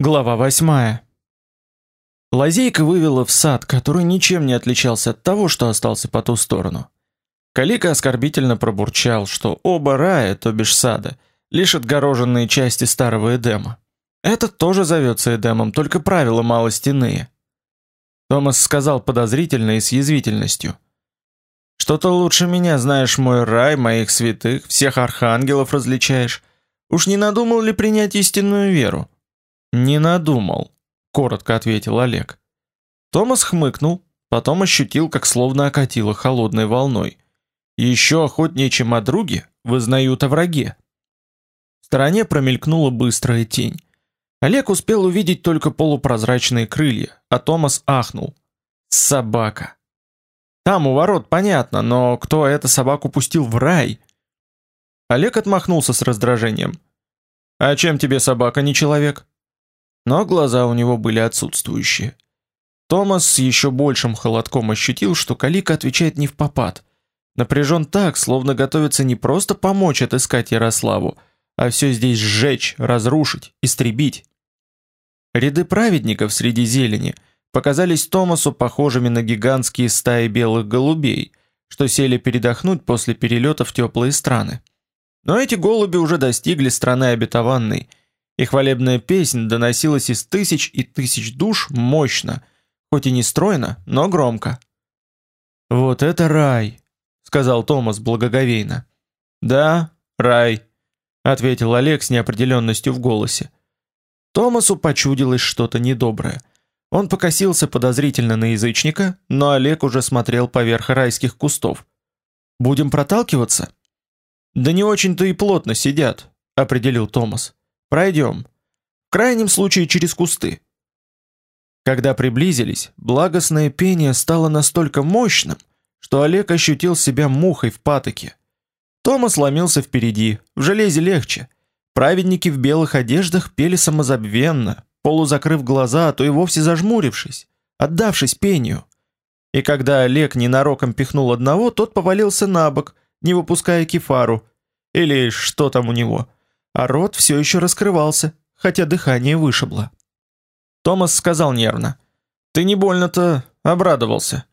Глава восьмая. Лазейка вывела в сад, который ничем не отличался от того, что остался по ту сторону. Калика оскорбительно пробурчал, что оба рая, то бишь сада, лишь отгороженные части старого Эдема. Этот тоже зовется Эдемом, только правила малость иные. Томас сказал подозрительно и с язвительностью: "Что-то лучше меня знаешь мой рай, моих святых, всех архангелов различаешь. Уж не надумал ли принять истинную веру?" Не надумал, коротко ответил Олег. Томас хмыкнул, потом ощутил, как словно окатило холодной волной. Еще охотнее, чем о друге, вызнают о враге. В стороне промелькнула быстрая тень. Олег успел увидеть только полупрозрачные крылья, а Томас ахнул. Собака. Там у ворот понятно, но кто эту собаку пустил в рай? Олег отмахнулся с раздражением. А чем тебе собака не человек? Но глаза у него были отсутствующие. Томас с еще большим холодком ощутил, что Калика отвечает не в попад. Напряжен так, словно готовится не просто помочь отыскать Ярославу, а все здесь сжечь, разрушить, истребить. Ряды праведников среди зелени показались Томасу похожими на гигантские стаи белых голубей, что сели передохнуть после перелета в теплые страны. Но эти голуби уже достигли страны обетованной – и хвалебная песнь доносилась из тысяч и тысяч душ мощно, хоть и не стройно, но громко. «Вот это рай!» — сказал Томас благоговейно. «Да, рай», — ответил Олег с неопределенностью в голосе. Томасу почудилось что-то недоброе. Он покосился подозрительно на язычника, но Олег уже смотрел поверх райских кустов. «Будем проталкиваться?» «Да не очень-то и плотно сидят», — определил Томас. Пройдем. В крайнем случае через кусты. Когда приблизились, благостное пение стало настолько мощным, что Олег ощутил себя мухой в патоке. Томас ломился впереди, в железе легче. Праведники в белых одеждах пели самозабвенно, полузакрыв глаза, а то и вовсе зажмурившись, отдавшись пению. И когда Олег ненароком пихнул одного, тот повалился на бок, не выпуская кефару, или что там у него – а рот все еще раскрывался, хотя дыхание вышибло. Томас сказал нервно: "Ты не больно-то обрадовался.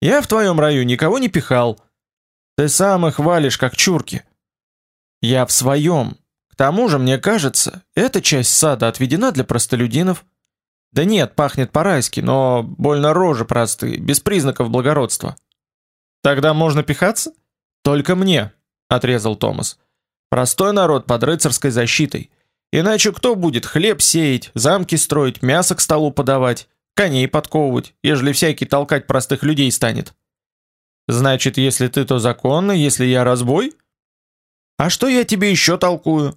Я в твоем раю никого не пихал. Ты сам их валишь как чурки. Я в своем. К тому же, мне кажется, эта часть сада отведена для простолюдинов. Да нет, пахнет по-райски, но больно рожи простые, без признаков благородства. Тогда можно пихаться? Только мне, отрезал Томас. Простой народ под рыцарской защитой. Иначе кто будет хлеб сеять, замки строить, мясо к столу подавать, коней подковывать, ежели всякий толкать простых людей станет? Значит, если ты то законно, если я разбой? А что я тебе еще толкую?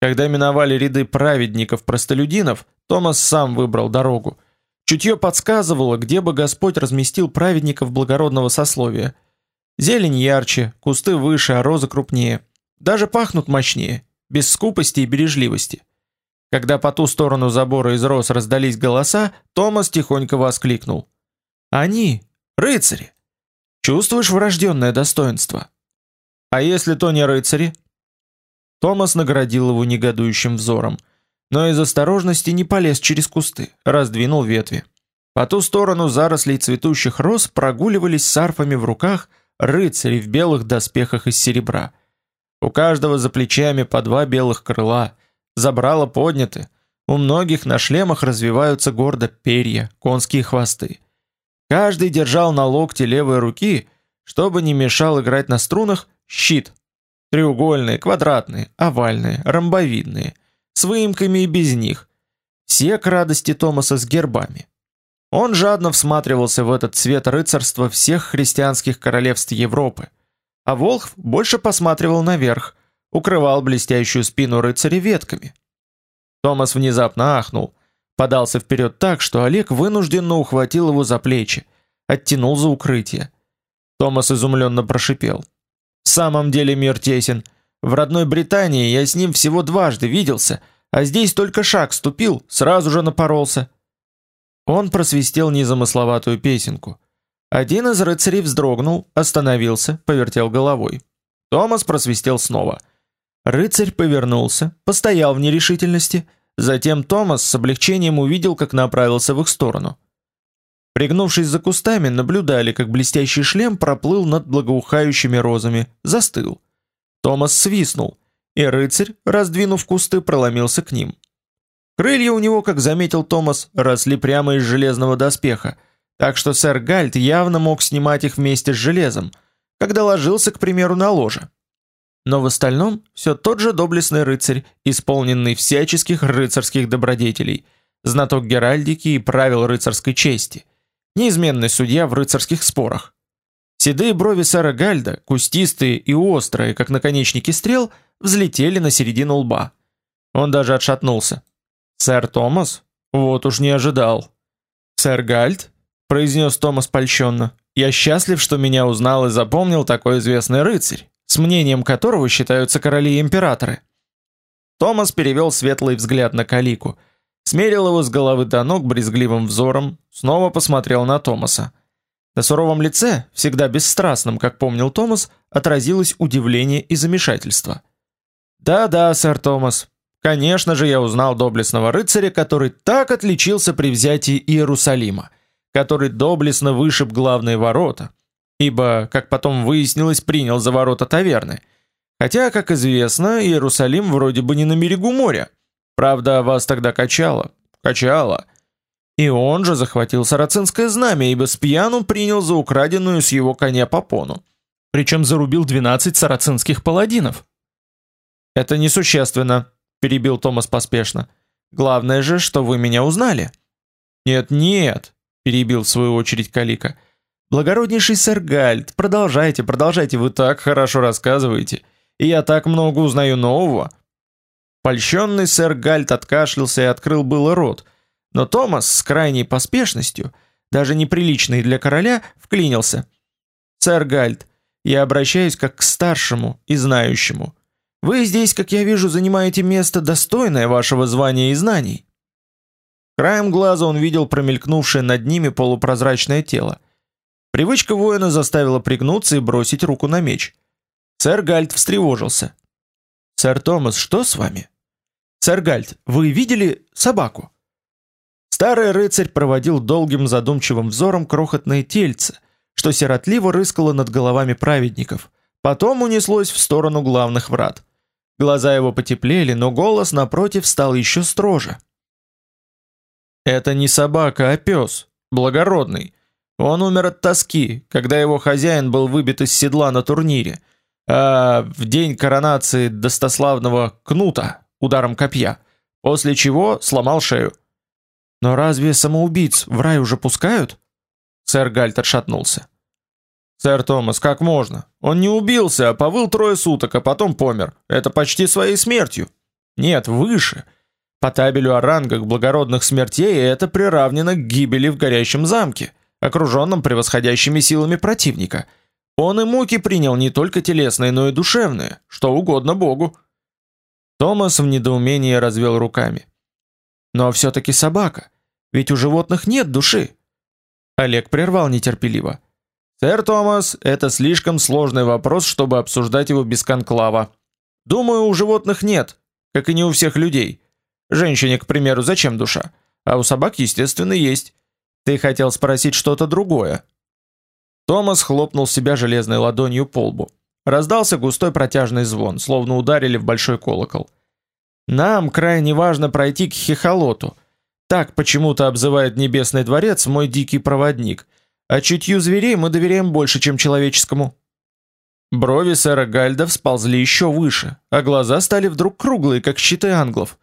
Когда миновали ряды праведников-простолюдинов, Томас сам выбрал дорогу. Чутье подсказывало, где бы Господь разместил праведников благородного сословия. Зелень ярче, кусты выше, а розы крупнее. Даже пахнут мощнее, без скупости и бережливости. Когда по ту сторону забора из роз раздались голоса, Томас тихонько воскликнул: "Они, рыцари! Чувствуешь врожденное достоинство? А если то не рыцари?" Томас наградил его негодующим взором, но из осторожности не полез через кусты, раздвинул ветви. По ту сторону зарослей цветущих роз прогуливались с арфами в руках рыцари в белых доспехах из серебра. У каждого за плечами по два белых крыла, забрала подняты. У многих на шлемах развиваются гордо перья, конские хвосты. Каждый держал на локте левой руки, чтобы не мешал играть на струнах, щит. Треугольные, квадратные, овальные, ромбовидные, с выемками и без них. Все к радости Томаса с гербами. Он жадно всматривался в этот цвет рыцарства всех христианских королевств Европы а Волхв больше посматривал наверх, укрывал блестящую спину рыцаря ветками. Томас внезапно ахнул, подался вперед так, что Олег вынужденно ухватил его за плечи, оттянул за укрытие. Томас изумленно прошипел: "В самом деле мир тесен. В родной Британии я с ним всего дважды виделся, а здесь только шаг ступил, сразу же напоролся". Он просвистел незамысловатую песенку. Один из рыцарей вздрогнул, остановился, повертел головой. Томас просвистел снова. Рыцарь повернулся, постоял в нерешительности, Затем Томас с облегчением увидел, как направился в их сторону. Пригнувшись за кустами, наблюдали, как блестящий шлем проплыл над благоухающими розами, застыл. Томас свистнул, и рыцарь, раздвинув кусты, проломился к ним. Крылья у него, как заметил Томас, росли прямо из железного доспеха, так что сэр Гальт явно мог снимать их вместе с железом, когда ложился, к примеру, на ложе. Но в остальном все тот же доблестный рыцарь, исполненный всяческих рыцарских добродетелей, знаток геральдики и правил рыцарской чести, неизменный судья в рыцарских спорах. Седые брови сэра Гальда, кустистые и острые, как наконечники стрел, взлетели на середину лба. Он даже отшатнулся. «Сэр Томас? Вот уж не ожидал». «Сэр Гальд?» — произнес Томас польщенно. «Я счастлив, что меня узнал и запомнил такой известный рыцарь, с мнением которого считаются короли и императоры». Томас перевел светлый взгляд на Калику, смерил его с головы до ног брезгливым взором, снова посмотрел на Томаса. На суровом лице, всегда бесстрастном, как помнил Томас, отразилось удивление и замешательство. «Да-да, сэр Томас. Конечно же, я узнал доблестного рыцаря, который так отличился при взятии Иерусалима, который доблестно вышиб главные ворота, ибо, как потом выяснилось, принял за ворота таверны. Хотя, как известно, Иерусалим вроде бы не на берегу моря. Правда, вас тогда качало. Качало. И он же захватил сарацинское знамя, ибо с пьяну принял за украденную с его коня попону. Причем зарубил 12 сарацинских паладинов. «Это несущественно», — перебил Томас поспешно. «Главное же, что вы меня узнали». «Нет-нет», — перебил в свою очередь Калика. «Благороднейший сэр Гальд, продолжайте, продолжайте, вы так хорошо рассказываете, и я так много узнаю нового». Польщенный сэр Гальд откашлялся и открыл было рот — но Томас с крайней поспешностью, даже неприличной для короля, вклинился. «Сэр Гальд, я обращаюсь как к старшему и знающему. Вы здесь, как я вижу, занимаете место, достойное вашего звания и знаний». Краем глаза он видел промелькнувшее над ними полупрозрачное тело. Привычка воина заставила пригнуться и бросить руку на меч. Сэр Гальд встревожился. «Сэр Томас, что с вами?» «Сэр Гальд, вы видели собаку?» Старый рыцарь проводил долгим задумчивым взором крохотное тельце, что сиротливо рыскало над головами праведников. Потом унеслось в сторону главных врат. Глаза его потеплели, но голос напротив стал еще строже. Это не собака, а пес, благородный. Он умер от тоски, когда его хозяин был выбит из седла на турнире, а в день коронации достославного Кнута ударом копья, после чего сломал шею. Но разве самоубийц в рай уже пускают? Сэр Гальтер шатнулся. Сэр Томас, как можно? Он не убился, а повыл трое суток, а потом помер. Это почти своей смертью. Нет, выше. По табелю о рангах благородных смертей это приравнено к гибели в горящем замке, окруженном превосходящими силами противника. Он и муки принял не только телесные, но и душевные, что угодно Богу. Томас в недоумении развел руками. Но все-таки собака. Ведь у животных нет души. Олег прервал нетерпеливо. Сэр Томас, это слишком сложный вопрос, чтобы обсуждать его без конклава. Думаю, у животных нет, как и не у всех людей. Женщине, к примеру, зачем душа? А у собак, естественно, есть. Ты хотел спросить что-то другое. Томас хлопнул себя железной ладонью по лбу. Раздался густой протяжный звон, словно ударили в большой колокол. Нам крайне важно пройти к Хихолоту. Так почему-то обзывает Небесный дворец мой дикий проводник. А чутью зверей мы доверяем больше, чем человеческому. Брови сэра Гальда всползли еще выше, а глаза стали вдруг круглые, как щиты англов.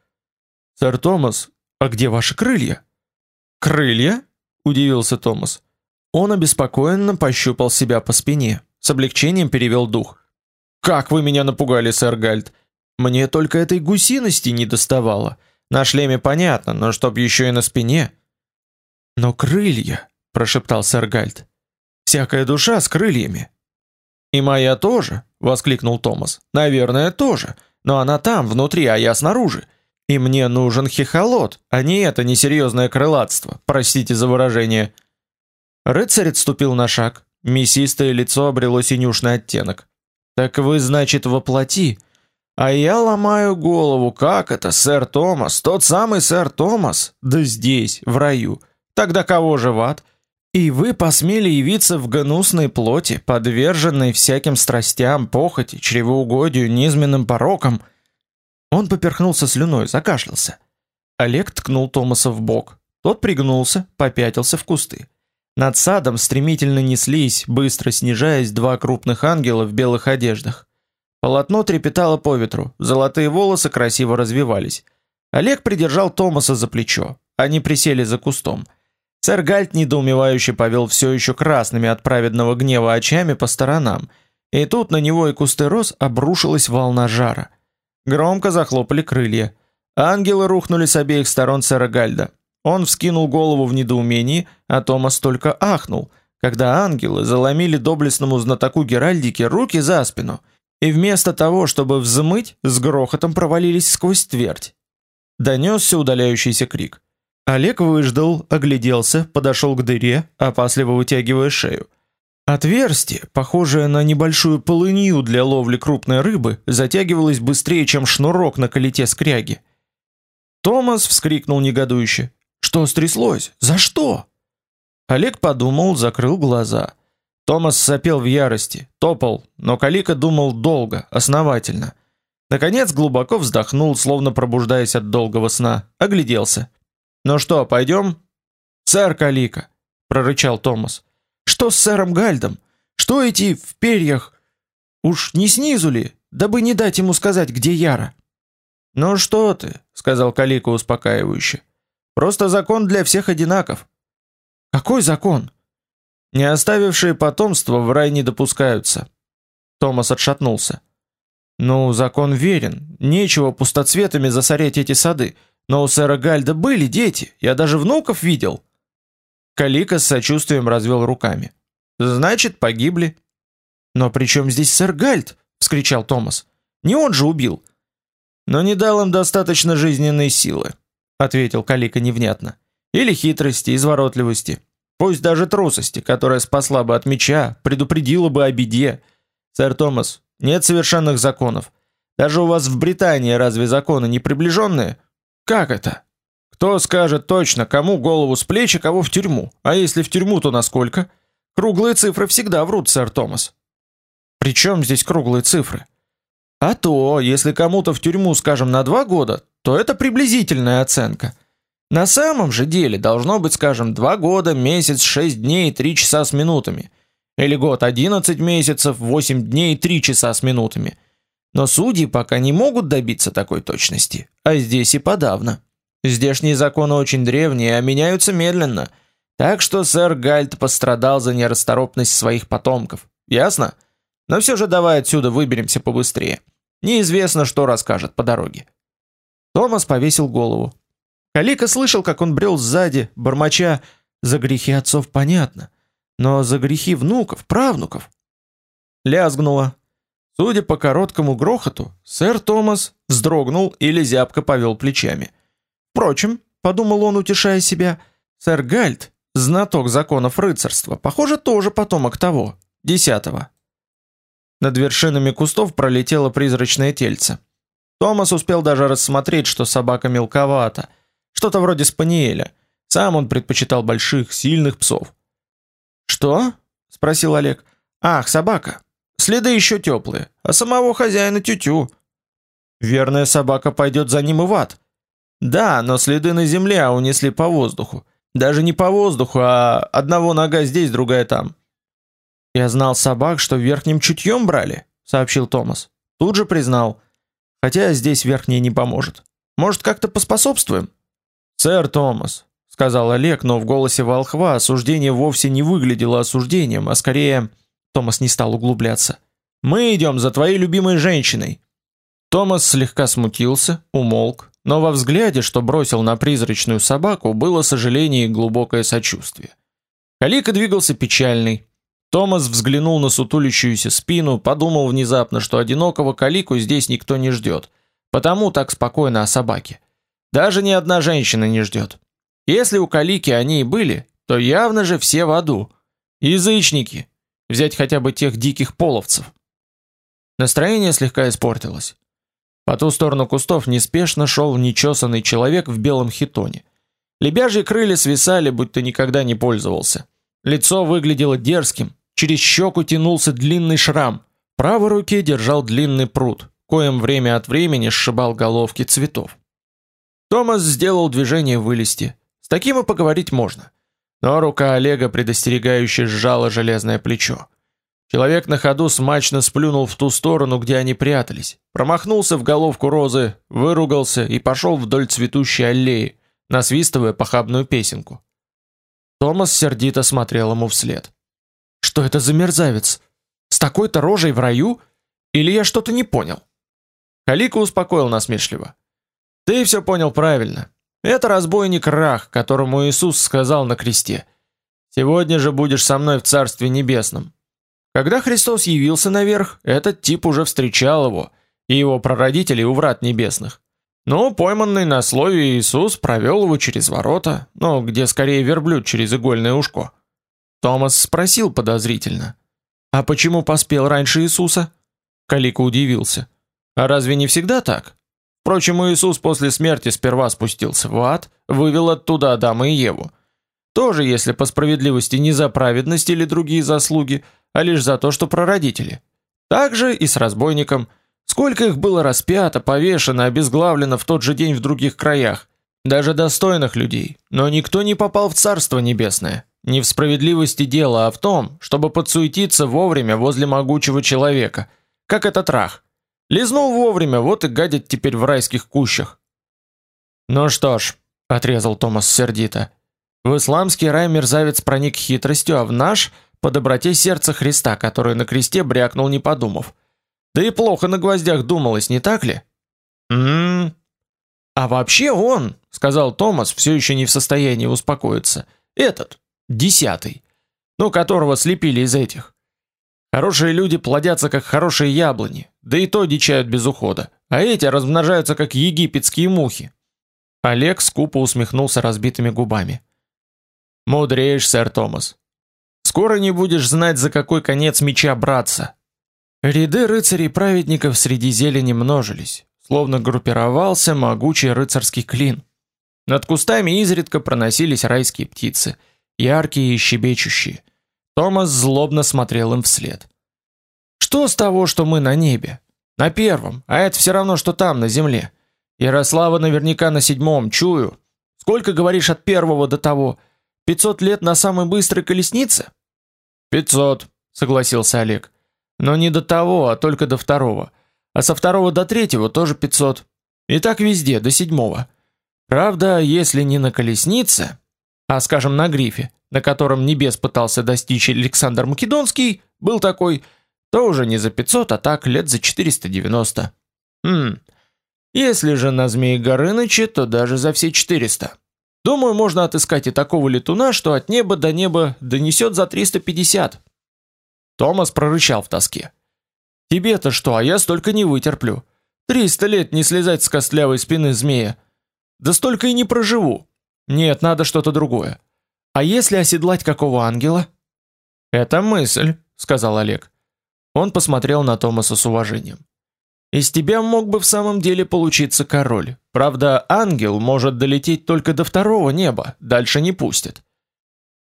«Сэр Томас, а где ваши крылья?» «Крылья?» — удивился Томас. Он обеспокоенно пощупал себя по спине, с облегчением перевел дух. «Как вы меня напугали, сэр Гальд! Мне только этой гусиности не доставало. На шлеме понятно, но чтоб еще и на спине. Но крылья, прошептал сэр Гальд. Всякая душа с крыльями. И моя тоже, воскликнул Томас. Наверное, тоже, но она там внутри, а я снаружи. И мне нужен хихолот, а не это несерьезное крылатство. Простите за выражение. Рыцарь отступил на шаг. Мясистое лицо обрело синюшный оттенок. Так вы, значит, воплоти А я ломаю голову, как это, сэр Томас, тот самый сэр Томас, да здесь, в раю. Тогда кого же в? И вы посмели явиться в гнусной плоти, подверженной всяким страстям, похоти, чревоугодию, низменным порокам. Он поперхнулся слюной, закашлялся. Олег ткнул Томаса в бок. Тот пригнулся, попятился в кусты. Над садом стремительно неслись, быстро снижаясь, два крупных ангела в белых одеждах. Полотно трепетало по ветру, золотые волосы красиво развивались. Олег придержал Томаса за плечо. Они присели за кустом. Сэр Гальт недоумевающе повел все еще красными от праведного гнева очами по сторонам, и тут на него и кусты роз обрушилась волна жара. Громко захлопали крылья. Ангелы рухнули с обеих сторон сэра Гальда. Он вскинул голову в недоумении, а Томас только ахнул, когда ангелы заломили доблестному знатоку Геральдики руки за спину, и вместо того, чтобы взмыть, с грохотом провалились сквозь твердь. Донесся удаляющийся крик. Олег выждал, огляделся, подошел к дыре, опасливо вытягивая шею. Отверстие, похожее на небольшую полынью для ловли крупной рыбы, затягивалось быстрее, чем шнурок на колете скряги. Томас вскрикнул негодующе: "Что стряслось? За что?" Олег подумал, закрыл глаза. Томас сопел в ярости, топал, но Калика думал долго, основательно. Наконец глубоко вздохнул, словно пробуждаясь от долгого сна, огляделся. Ну что, пойдем? Сэр Калика, прорычал Томас. Что с сэром Гальдом? Что эти в перьях? Уж не снизу ли, дабы не дать ему сказать, где Яра? Ну что ты, сказал Калика успокаивающе. Просто закон для всех одинаков. Какой закон? Не оставившие потомства в рай не допускаются. Томас отшатнулся. Ну, закон верен. Нечего пустоцветами засорять эти сады. Но у сэра Гальда были дети, я даже внуков видел. Калика с сочувствием развел руками. Значит, погибли. Но при чем здесь сэр Гальд? вскричал Томас. Не он же убил. Но не дал им достаточно жизненной силы, ответил Калика невнятно. Или хитрости, изворотливости, пусть даже трусости, которая спасла бы от меча, предупредила бы о беде. Сэр Томас, нет совершенных законов. Даже у вас в Британии разве законы не приближенные? Как это? Кто скажет точно, кому голову с плеч, а кого в тюрьму? А если в тюрьму, то насколько? Круглые цифры всегда врут, сэр Томас. Причем здесь круглые цифры? А то, если кому-то в тюрьму, скажем, на два года, то это приблизительная оценка. На самом же деле должно быть, скажем, два года, месяц, шесть дней, три часа с минутами. Или год, одиннадцать месяцев, восемь дней, три часа с минутами. Но судьи пока не могут добиться такой точности, а здесь и подавно. Здешние законы очень древние, а меняются медленно. Так что сэр Гальд пострадал за нерасторопность своих потомков. Ясно? Но все же давай отсюда выберемся побыстрее. Неизвестно, что расскажет по дороге. Томас повесил голову. Калика слышал, как он брел сзади, бормоча: "За грехи отцов понятно, но за грехи внуков, правнуков". Лязгнуло. Судя по короткому грохоту, сэр Томас вздрогнул или зябко повел плечами. Впрочем, подумал он, утешая себя, сэр Гальд, знаток законов рыцарства, похоже, тоже потомок того, десятого. Над вершинами кустов пролетело призрачное тельце. Томас успел даже рассмотреть, что собака мелковата, что-то вроде спаниеля. Сам он предпочитал больших, сильных псов. «Что?» — спросил Олег. «Ах, собака. Следы еще теплые, а самого хозяина тютю. Верная собака пойдет за ним и в ад. Да, но следы на земле, а унесли по воздуху. Даже не по воздуху, а одного нога здесь, другая там. Я знал собак, что верхним чутьем брали, сообщил Томас. Тут же признал. Хотя здесь верхнее не поможет. Может, как-то поспособствуем? Сэр Томас, сказал Олег, но в голосе волхва осуждение вовсе не выглядело осуждением, а скорее Томас не стал углубляться. Мы идем за твоей любимой женщиной. Томас слегка смутился, умолк, но во взгляде, что бросил на призрачную собаку, было сожаление и глубокое сочувствие. Калика двигался печальный. Томас взглянул на сутулящуюся спину, подумал внезапно, что одинокого Калику здесь никто не ждет, потому так спокойно о собаке. Даже ни одна женщина не ждет. Если у Калики они и были, то явно же все в аду. Язычники, Взять хотя бы тех диких половцев. Настроение слегка испортилось. По ту сторону кустов неспешно шел нечесанный человек в белом хитоне. Лебяжьи крылья свисали, будто никогда не пользовался. Лицо выглядело дерзким, через щеку тянулся длинный шрам. В правой руке держал длинный прут, коим время от времени сшибал головки цветов. Томас сделал движение вылезти. С таким и поговорить можно. Но рука Олега предостерегающе сжала железное плечо. Человек на ходу смачно сплюнул в ту сторону, где они прятались, промахнулся в головку розы, выругался и пошел вдоль цветущей аллеи, насвистывая похабную песенку. Томас сердито смотрел ему вслед. Что это за мерзавец? С такой-то рожей в раю? Или я что-то не понял? Калика успокоил насмешливо. Ты все понял правильно. Это разбойник Рах, которому Иисус сказал на кресте: "Сегодня же будешь со мной в Царстве небесном". Когда Христос явился наверх, этот тип уже встречал его и его прародителей у врат небесных. Но пойманный на слове Иисус провел его через ворота, ну, где скорее верблюд через игольное ушко. Томас спросил подозрительно: "А почему поспел раньше Иисуса?" Калика удивился. "А разве не всегда так? Впрочем, Иисус после смерти сперва спустился в ад, вывел оттуда Адама и Еву. Тоже, если по справедливости не за праведность или другие заслуги, а лишь за то, что прародители. Так же и с разбойником. Сколько их было распято, повешено, обезглавлено в тот же день в других краях. Даже достойных людей. Но никто не попал в Царство Небесное. Не в справедливости дело, а в том, чтобы подсуетиться вовремя возле могучего человека. Как этот рах. Лизнул вовремя, вот и гадит теперь в райских кущах. «Ну что ж», — отрезал Томас сердито, — «в исламский рай мерзавец проник хитростью, а в наш — по доброте сердца Христа, который на кресте брякнул не подумав. Да и плохо на гвоздях думалось, не так ли? М-м. А вообще он, сказал Томас, все еще не в состоянии успокоиться. Этот, десятый, ну, которого слепили из этих. Хорошие люди плодятся как хорошие яблони, да и то дичают без ухода, а эти размножаются как египетские мухи. Олег скупо усмехнулся разбитыми губами. Мудреешь, сэр Томас. Скоро не будешь знать, за какой конец меча браться. Ряды рыцарей-праведников среди зелени множились, словно группировался могучий рыцарский клин. Над кустами изредка проносились райские птицы, яркие и щебечущие. Томас злобно смотрел им вслед. Что с того, что мы на небе? На первом, а это все равно что там на земле. Ярослава наверняка на седьмом, чую. Сколько говоришь от первого до того? Пятьсот лет на самой быстрой колеснице? «Пятьсот», — согласился Олег. «Но не до того, а только до второго. А со второго до третьего тоже пятьсот. И так везде, до седьмого. Правда, если не на колеснице, а, скажем, на грифе, на котором небес пытался достичь Александр Македонский, был такой, то уже не за 500, а так лет за 490. Хм. Если же на Змеи Горыныче, то даже за все 400. Думаю, можно отыскать и такого летуна, что от неба до неба донесет за 350. Томас прорычал в тоске. Тебе-то что, а я столько не вытерплю. Триста лет не слезать с костлявой спины змея. Да столько и не проживу. Нет, надо что-то другое. А если оседлать какого ангела? Это мысль, сказал Олег. Он посмотрел на Томаса с уважением. Из тебя мог бы в самом деле получиться король. Правда, ангел может долететь только до второго неба, дальше не пустит.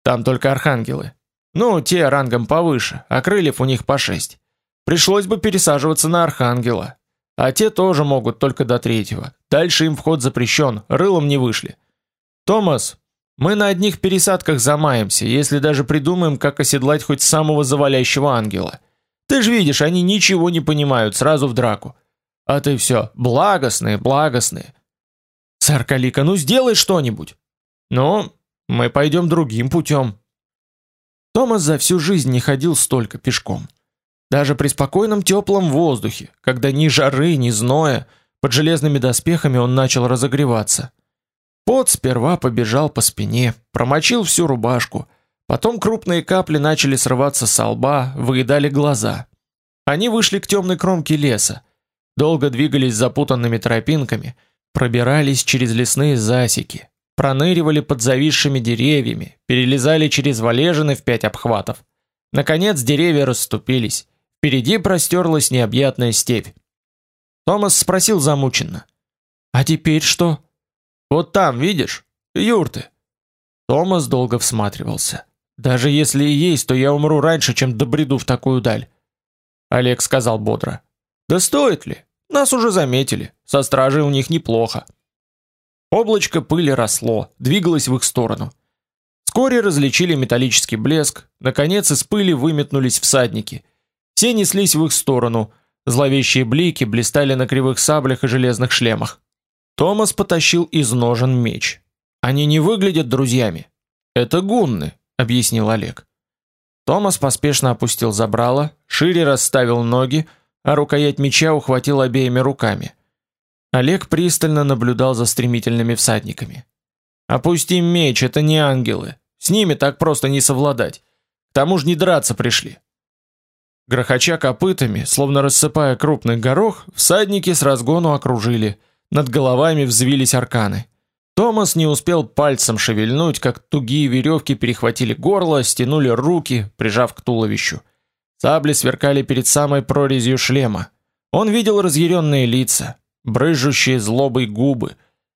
Там только архангелы. Ну, те рангом повыше, а крыльев у них по шесть. Пришлось бы пересаживаться на архангела. А те тоже могут только до третьего. Дальше им вход запрещен, рылом не вышли. Томас, мы на одних пересадках замаемся, если даже придумаем, как оседлать хоть самого завалящего ангела. Ты же видишь, они ничего не понимают, сразу в драку. А ты все, благостные, благостные. Царь Калика, ну сделай что-нибудь. Ну, мы пойдем другим путем. Томас за всю жизнь не ходил столько пешком. Даже при спокойном теплом воздухе, когда ни жары, ни зноя, под железными доспехами он начал разогреваться. Пот сперва побежал по спине, промочил всю рубашку, Потом крупные капли начали срываться с лба, выедали глаза. Они вышли к темной кромке леса, долго двигались запутанными тропинками, пробирались через лесные засеки, проныривали под зависшими деревьями, перелезали через валежины в пять обхватов. Наконец деревья расступились. Впереди простерлась необъятная степь. Томас спросил замученно. «А теперь что?» «Вот там, видишь? Юрты». Томас долго всматривался. «Даже если и есть, то я умру раньше, чем добреду в такую даль». Олег сказал бодро. «Да стоит ли? Нас уже заметили. Со стражей у них неплохо». Облачко пыли росло, двигалось в их сторону. Вскоре различили металлический блеск, наконец из пыли выметнулись всадники. Все неслись в их сторону, зловещие блики блистали на кривых саблях и железных шлемах. Томас потащил из ножен меч. Они не выглядят друзьями. Это гунны, объяснил Олег. Томас поспешно опустил забрало, шире расставил ноги, а рукоять меча ухватил обеими руками. Олег пристально наблюдал за стремительными всадниками. Опусти меч, это не ангелы. С ними так просто не совладать. К тому же не драться пришли. Грохоча копытами, словно рассыпая крупный горох, всадники с разгону окружили. Над головами взвились арканы. Томас не успел пальцем шевельнуть, как тугие веревки перехватили горло, стянули руки, прижав к туловищу. Сабли сверкали перед самой прорезью шлема. Он видел разъяренные лица, брызжущие злобой губы,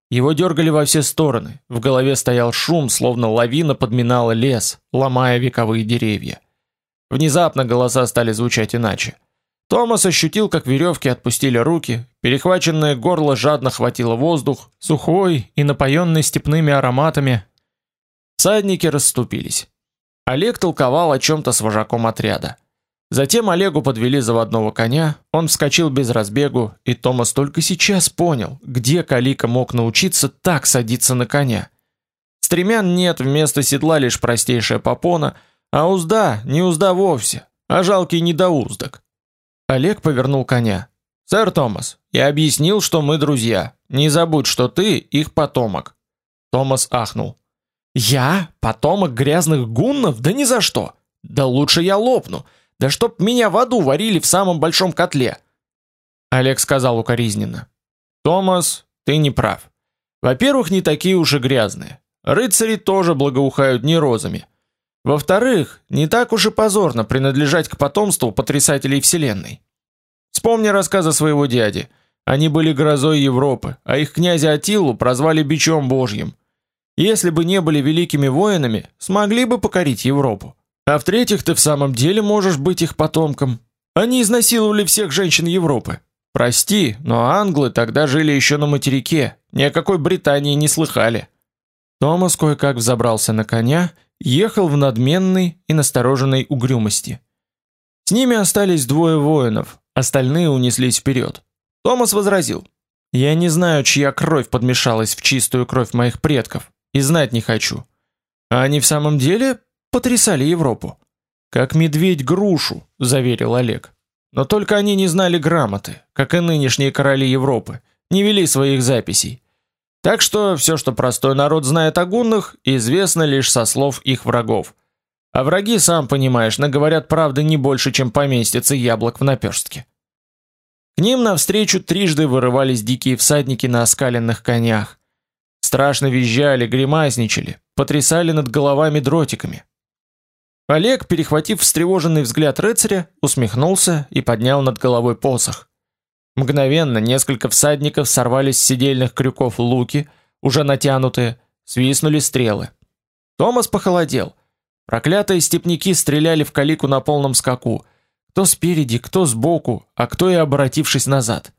его дергали во все стороны. В голове стоял шум, словно лавина подминала лес, ломая вековые деревья. Внезапно голоса стали звучать иначе. Томас ощутил, как веревки отпустили руки, перехваченное горло жадно хватило воздух, сухой и напоенный степными ароматами. Садники расступились. Олег толковал о чем то с вожаком отряда. Затем Олегу подвели заводного коня, он вскочил без разбегу, и Томас только сейчас понял, где Калика мог научиться так садиться на коня. Стремян нет, вместо седла лишь простейшая попона, а узда не узда вовсе, а жалкий недоуздок. Олег повернул коня. «Сэр Томас, я объяснил, что мы друзья. Не забудь, что ты их потомок». Томас ахнул. «Я? Потомок грязных гуннов? Да ни за что! Да лучше я лопну!» Да чтоб меня в аду варили в самом большом котле. Олег сказал укоризненно. Томас, ты не прав. Во-первых, не такие уж и грязные. Рыцари тоже благоухают не розами. Во-вторых, не так уж и позорно принадлежать к потомству потрясателей вселенной. Вспомни рассказы своего дяди. Они были грозой Европы, а их князя Атилу прозвали бичом божьим. Если бы не были великими воинами, смогли бы покорить Европу. А в-третьих, ты в самом деле можешь быть их потомком. Они изнасиловали всех женщин Европы. Прости, но англы тогда жили еще на материке, ни о какой Британии не слыхали. Томас кое-как взобрался на коня, ехал в надменной и настороженной угрюмости. С ними остались двое воинов, остальные унеслись вперед. Томас возразил: "Я не знаю, чья кровь подмешалась в чистую кровь моих предков, и знать не хочу. А они в самом деле потрясали Европу. Как медведь грушу, заверил Олег. Но только они не знали грамоты, как и нынешние короли Европы, не вели своих записей. Так что все, что простой народ знает о гуннах, известно лишь со слов их врагов. А враги, сам понимаешь, наговорят правды не больше, чем поместится яблок в наперстке. К ним навстречу трижды вырывались дикие всадники на оскаленных конях. Страшно визжали, гримасничали, потрясали над головами дротиками. Олег, перехватив встревоженный взгляд рыцаря, усмехнулся и поднял над головой посох. Мгновенно несколько всадников сорвались с седельных крюков луки, уже натянутые, свистнули стрелы. Томас похолодел. Проклятые степняки стреляли в калику на полном скаку, кто спереди, кто сбоку, а кто и обратившись назад.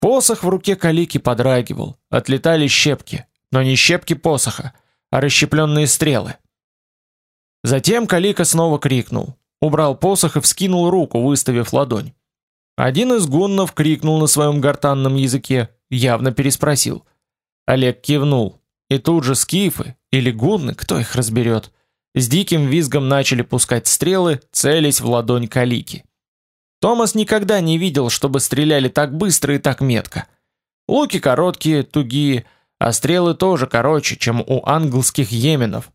Посох в руке калики подрагивал, отлетали щепки, но не щепки посоха, а расщепленные стрелы. Затем Калика снова крикнул, убрал посох и вскинул руку, выставив ладонь. Один из гуннов крикнул на своем гортанном языке, явно переспросил. Олег кивнул, и тут же скифы или гунны, кто их разберет, с диким визгом начали пускать стрелы, целясь в ладонь Калики. Томас никогда не видел, чтобы стреляли так быстро и так метко. Луки короткие, тугие, а стрелы тоже короче, чем у английских йеменов,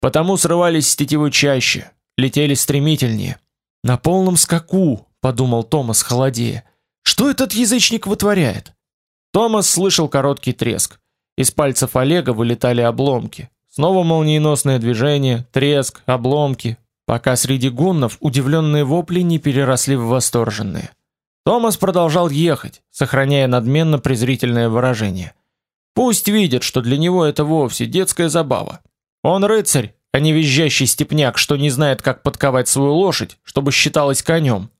Потому срывались с тетивы чаще, летели стремительнее. На полном скаку, подумал Томас холодея. Что этот язычник вытворяет? Томас слышал короткий треск. Из пальцев Олега вылетали обломки. Снова молниеносное движение, треск, обломки, пока среди гуннов удивленные вопли не переросли в восторженные. Томас продолжал ехать, сохраняя надменно презрительное выражение. Пусть видят, что для него это вовсе детская забава. Он рыцарь, а не визжащий степняк, что не знает, как подковать свою лошадь, чтобы считалось конем.